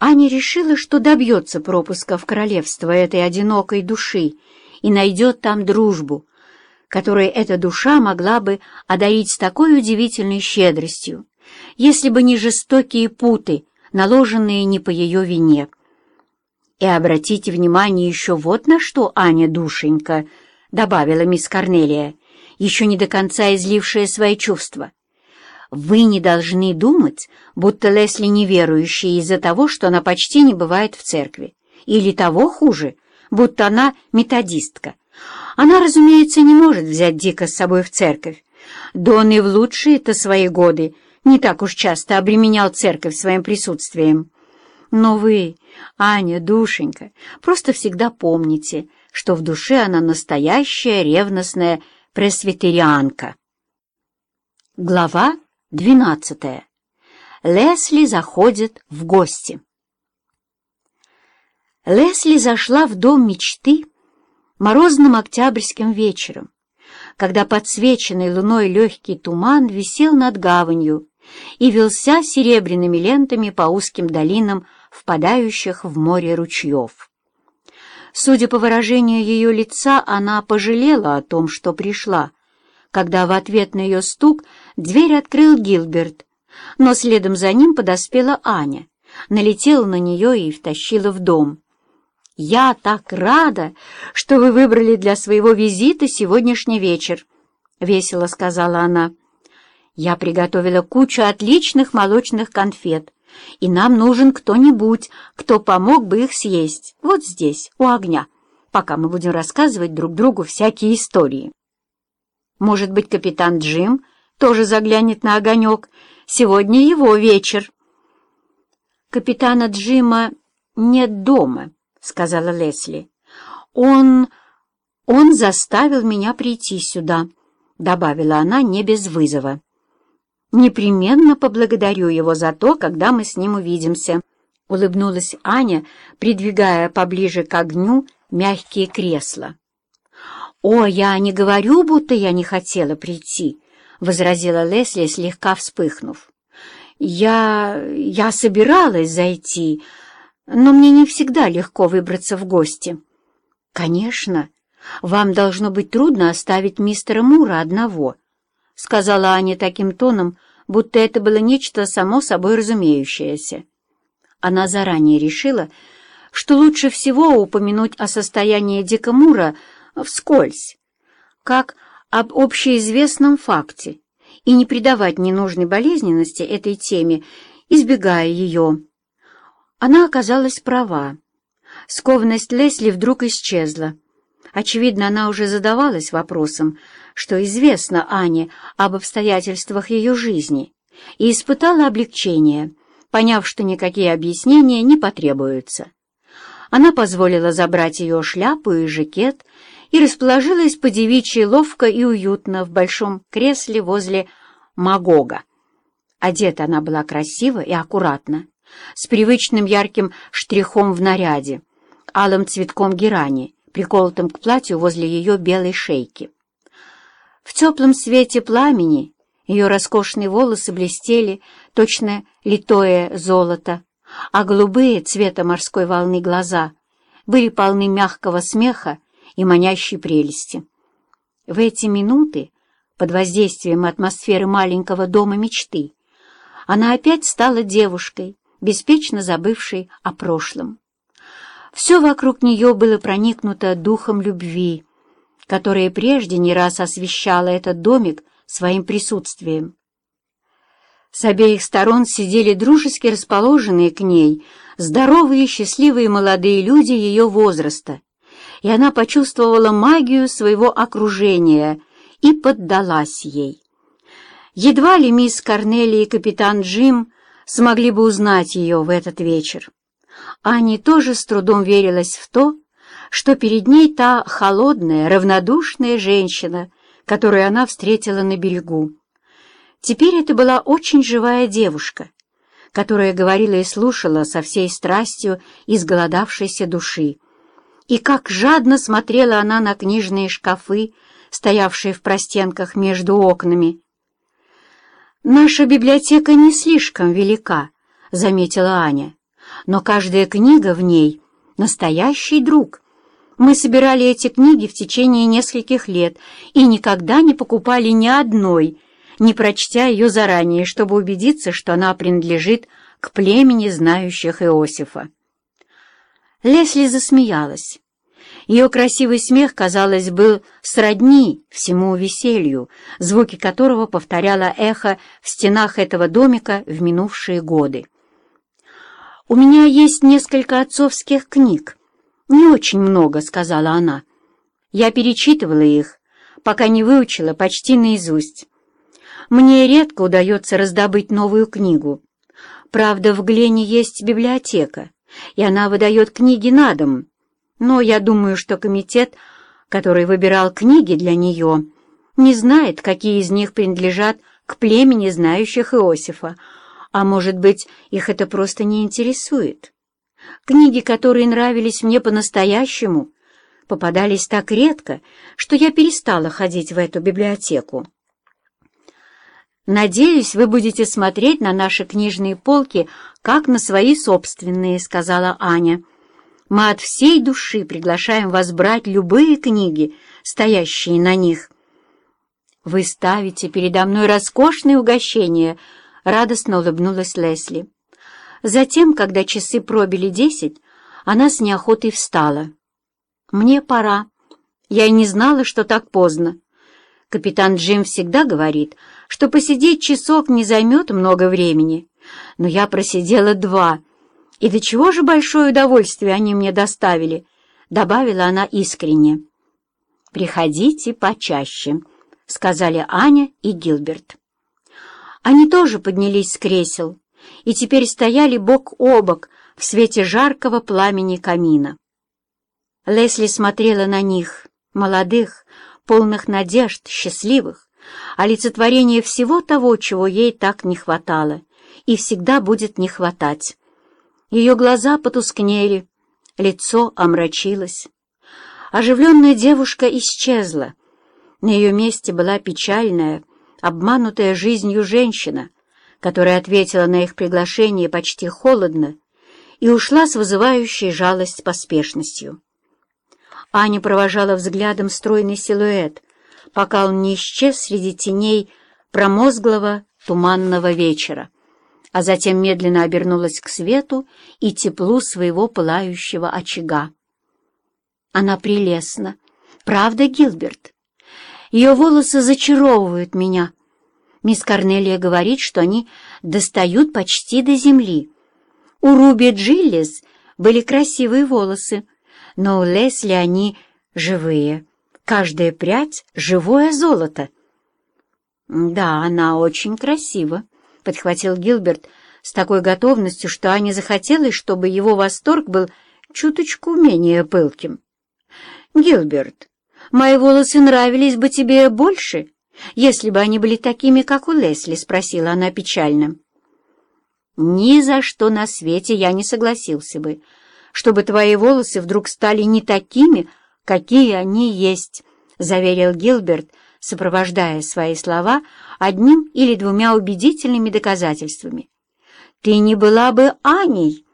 Аня решила, что добьется пропуска в королевство этой одинокой души и найдет там дружбу, которой эта душа могла бы одарить с такой удивительной щедростью, если бы не жестокие путы, наложенные не по ее вине. И обратите внимание еще вот на что, Аня, душенька, — добавила мисс Корнелия, еще не до конца излившая свои чувства. Вы не должны думать, будто Лесли неверующая из-за того, что она почти не бывает в церкви. Или того хуже, будто она методистка. Она, разумеется, не может взять Дика с собой в церковь. Да он и в лучшие-то свои годы не так уж часто обременял церковь своим присутствием. Но вы, Аня, душенька, просто всегда помните, что в душе она настоящая ревностная пресвитерианка. Глава Двенадцатое. Лесли заходит в гости. Лесли зашла в дом мечты морозным октябрьским вечером, когда подсвеченный луной легкий туман висел над гаванью и вился серебряными лентами по узким долинам, впадающих в море ручьев. Судя по выражению ее лица, она пожалела о том, что пришла, когда в ответ на ее стук дверь открыл Гилберт, но следом за ним подоспела Аня, налетела на нее и втащила в дом. «Я так рада, что вы выбрали для своего визита сегодняшний вечер», — весело сказала она. «Я приготовила кучу отличных молочных конфет, и нам нужен кто-нибудь, кто помог бы их съесть, вот здесь, у огня, пока мы будем рассказывать друг другу всякие истории». Может быть, капитан Джим тоже заглянет на огонек. Сегодня его вечер. «Капитана Джима нет дома», — сказала Лесли. «Он... он заставил меня прийти сюда», — добавила она не без вызова. «Непременно поблагодарю его за то, когда мы с ним увидимся», — улыбнулась Аня, придвигая поближе к огню мягкие кресла. «О, я не говорю, будто я не хотела прийти», — возразила Лесли, слегка вспыхнув. «Я... я собиралась зайти, но мне не всегда легко выбраться в гости». «Конечно, вам должно быть трудно оставить мистера Мура одного», — сказала Аня таким тоном, будто это было нечто само собой разумеющееся. Она заранее решила, что лучше всего упомянуть о состоянии Дика Мура вскользь, как об общеизвестном факте, и не придавать ненужной болезненности этой теме, избегая ее. Она оказалась права. Скованность Лесли вдруг исчезла. Очевидно, она уже задавалась вопросом, что известно Ане об обстоятельствах ее жизни, и испытала облегчение, поняв, что никакие объяснения не потребуются. Она позволила забрать ее шляпу и жакет и расположилась по девичьей ловко и уютно в большом кресле возле Магога. Одета она была красиво и аккуратно, с привычным ярким штрихом в наряде, алым цветком герани, приколотым к платью возле ее белой шейки. В теплом свете пламени ее роскошные волосы блестели, точно литое золото, а голубые цвета морской волны глаза были полны мягкого смеха и манящей прелести. В эти минуты, под воздействием атмосферы маленького дома мечты, она опять стала девушкой, беспечно забывшей о прошлом. Все вокруг нее было проникнуто духом любви, которая прежде не раз освещала этот домик своим присутствием. С обеих сторон сидели дружески расположенные к ней здоровые счастливые молодые люди ее возраста, и она почувствовала магию своего окружения и поддалась ей. Едва ли мисс Корнелия и капитан Джим смогли бы узнать ее в этот вечер. Ане тоже с трудом верилась в то, что перед ней та холодная, равнодушная женщина, которую она встретила на берегу. Теперь это была очень живая девушка, которая говорила и слушала со всей страстью изголодавшейся души. И как жадно смотрела она на книжные шкафы, стоявшие в простенках между окнами. «Наша библиотека не слишком велика», — заметила Аня. но каждая книга в ней — настоящий друг. Мы собирали эти книги в течение нескольких лет и никогда не покупали ни одной, не прочтя ее заранее, чтобы убедиться, что она принадлежит к племени знающих Иосифа. Лесли засмеялась. Ее красивый смех, казалось, был сродни всему веселью, звуки которого повторяло эхо в стенах этого домика в минувшие годы. «У меня есть несколько отцовских книг. Не очень много», — сказала она. «Я перечитывала их, пока не выучила почти наизусть. Мне редко удается раздобыть новую книгу. Правда, в Глене есть библиотека, и она выдает книги на дом, но я думаю, что комитет, который выбирал книги для нее, не знает, какие из них принадлежат к племени знающих Иосифа, а может быть, их это просто не интересует. Книги, которые нравились мне по-настоящему, попадались так редко, что я перестала ходить в эту библиотеку. «Надеюсь, вы будете смотреть на наши книжные полки, как на свои собственные», — сказала Аня. Мы от всей души приглашаем вас брать любые книги, стоящие на них. Вы ставите передо мной роскошные угощения, — радостно улыбнулась Лесли. Затем, когда часы пробили десять, она с неохотой встала. «Мне пора. Я и не знала, что так поздно. Капитан Джим всегда говорит, что посидеть часок не займет много времени, но я просидела два — «И до чего же большое удовольствие они мне доставили?» — добавила она искренне. «Приходите почаще», — сказали Аня и Гилберт. Они тоже поднялись с кресел и теперь стояли бок о бок в свете жаркого пламени камина. Лесли смотрела на них, молодых, полных надежд, счастливых, олицетворение всего того, чего ей так не хватало и всегда будет не хватать. Ее глаза потускнели, лицо омрачилось. Оживленная девушка исчезла. На ее месте была печальная, обманутая жизнью женщина, которая ответила на их приглашение почти холодно и ушла с вызывающей жалость поспешностью. Аня провожала взглядом стройный силуэт, пока он не исчез среди теней промозглого туманного вечера а затем медленно обернулась к свету и теплу своего пылающего очага. Она прелестна. Правда, Гилберт? Ее волосы зачаровывают меня. Мисс Корнелия говорит, что они достают почти до земли. У Руби Джиллис были красивые волосы, но у Лесли они живые. Каждая прядь — живое золото. Да, она очень красива подхватил Гилберт с такой готовностью, что Ане захотелось, чтобы его восторг был чуточку менее пылким. «Гилберт, мои волосы нравились бы тебе больше, если бы они были такими, как у Лесли?» — спросила она печально. «Ни за что на свете я не согласился бы, чтобы твои волосы вдруг стали не такими, какие они есть», — заверил Гилберт, сопровождая свои слова одним или двумя убедительными доказательствами. «Ты не была бы Аней,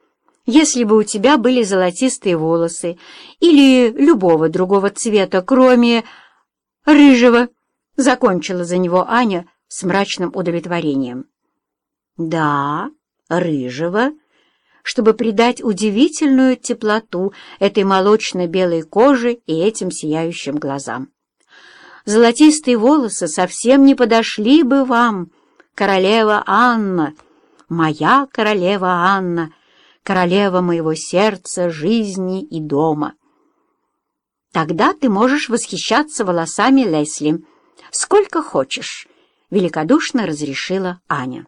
если бы у тебя были золотистые волосы или любого другого цвета, кроме рыжего», — закончила за него Аня с мрачным удовлетворением. «Да, рыжего», чтобы придать удивительную теплоту этой молочно-белой коже и этим сияющим глазам золотистые волосы совсем не подошли бы вам, королева Анна, моя королева Анна, королева моего сердца, жизни и дома. Тогда ты можешь восхищаться волосами Лесли, сколько хочешь, — великодушно разрешила Аня.